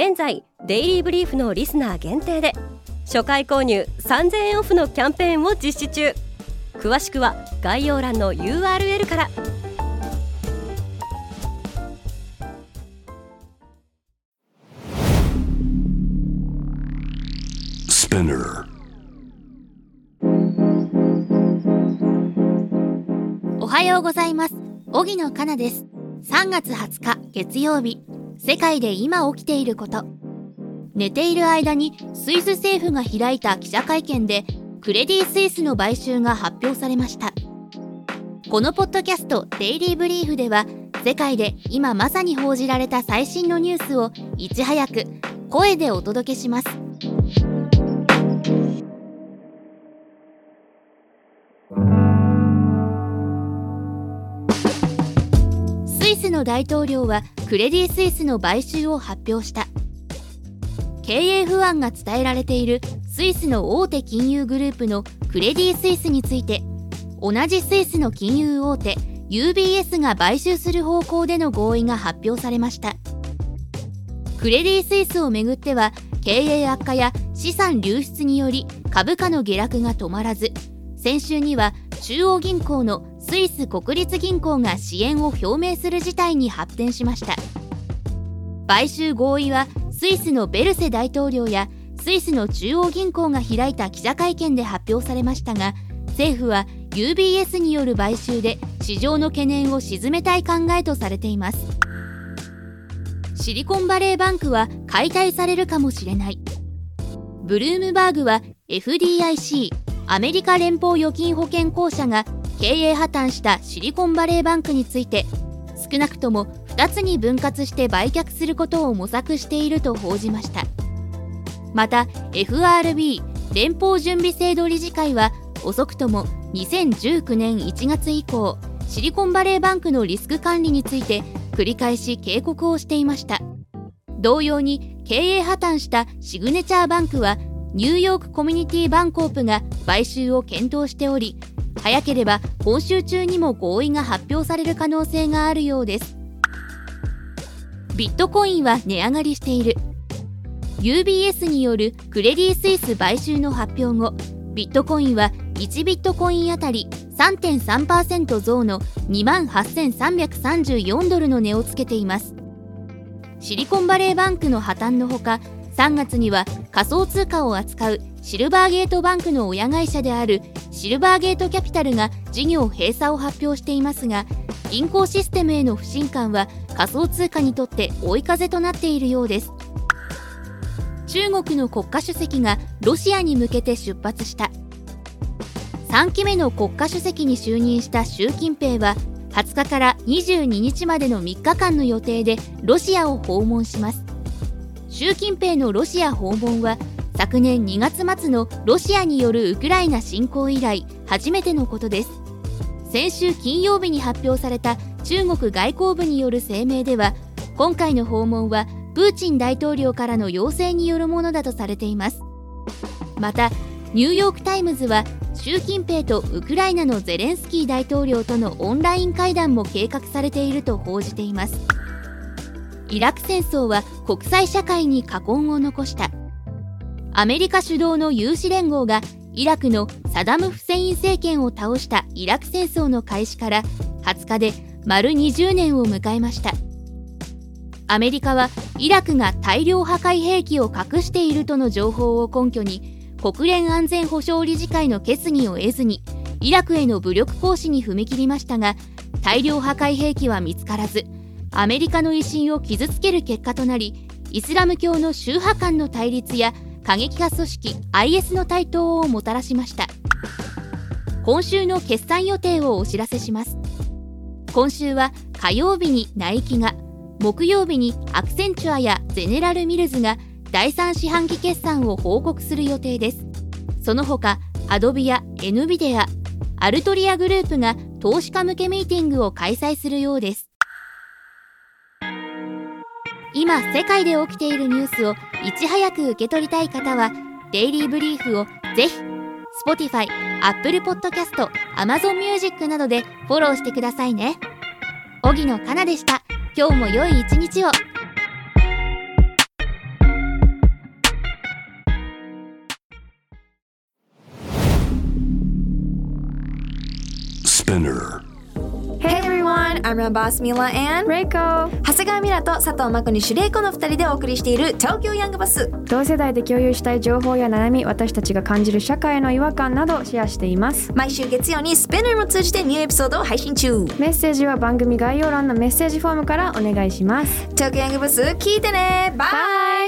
現在デイリーブリーフのリスナー限定で初回購入3000円オフのキャンペーンを実施中。詳しくは概要欄の URL から。おはようございます。荻野かなです。3月20日月曜日世界で今起きていること。寝ている間にスイス政府が開いた記者会見でクレディ・スイスの買収が発表されました。このポッドキャスト「デイリー・ブリーフ」では世界で今まさに報じられた最新のニュースをいち早く声でお届けします。の大統領はクレディ・スイスの買収を発表した。経営不安が伝えられているスイスの大手金融グループのクレディ・スイスについて同じスイスの金融大手 UBS が買収する方向での合意が発表されました。クレディ・スイスをめぐっては経営悪化や資産流出により株価の下落が止まらず先週には中央銀行のスイス国立銀行が支援を表明する事態に発展しました。買収合意はスイスのベルセ大統領やスイスの中央銀行が開いた記者会見で発表されましたが政府は UBS による買収で市場の懸念を鎮めたい考えとされています。シリコンバレーバンクは解体されるかもしれない。ブルームバーグは FDIC アメリカ連邦預金保険公社が経営破綻したシリコンバレーバンクについて少なくとも2つに分割して売却することを模索していると報じました。また FRB 連邦準備制度理事会は遅くとも2019年1月以降シリコンバレーバンクのリスク管理について繰り返し警告をしていました。同様に経営破綻したシグネチャーバンクはニューヨークコミュニティバンコープが買収を検討しており早ければ今週中にも合意が発表される可能性があるようです。ビットコインは値上がりしている。UBS によるクレディ・スイス買収の発表後ビットコインは1ビットコインあたり3.3%増の2万8334ドルの値をつけています。シリコンバレーバンクの破綻のほか3月には仮想通貨を扱うシルバーゲートバンクの親会社であるシルバーゲートキャピタルが事業閉鎖を発表していますが銀行システムへの不信感は仮想通貨にとって追い風となっているようです。中国の国家主席がロシアに向けて出発した。3期目の国家主席に就任した習近平は20日から22日までの3日間の予定でロシアを訪問します。習近平のロシア訪問は昨年2月末のロシアによるウクライナ侵攻以来初めてのことです。先週金曜日に発表された中国外交部による声明では今回の訪問はプーチン大統領からの要請によるものだとされています。またニューヨーク・タイムズは習近平とウクライナのゼレンスキー大統領とのオンライン会談も計画されていると報じています。イラク戦争は国際社会に禍根を残した。アメリカ主導の有志連合がイラクのサダム・フセイン政権を倒したイラク戦争の開始から20日で丸20年を迎えました。アメリカはイラクが大量破壊兵器を隠しているとの情報を根拠に国連安全保障理事会の決議を得ずにイラクへの武力行使に踏み切りましたが大量破壊兵器は見つからずアメリカの威信を傷つける結果となりイスラム教の宗派間の対立や過激派組織 IS の台頭をもたらしました。今週の決算予定をお知らせします。今週は火曜日にナイキが木曜日にアクセンチュアやゼネラルミルズが第3四半期決算を報告する予定です。その他アドビや NVIDIA アルトリアグループが投資家向けミーティングを開催するようです。今世界で起きているニュースをいち早く受け取りたい方はデイリーブリーフをぜひ Spotify、Apple Podcast、Amazon Music などでフォローしてくださいね。荻野かなでした。今日も良い一日を。Spinner. Everyone, I'm your boss Mila and レイコ長谷川ミラと佐藤真子にシュレイコの2人でお送りしている東京ヤングバス。同世代で共有したい情報や悩み私たちが感じる社会の違和感などシェアしています。毎週月曜にスペナーも通じてニューエピソードを配信中。メッセージは番組概要欄のメッセージフォームからお願いします。東京ヤングバス聞いてね。バイ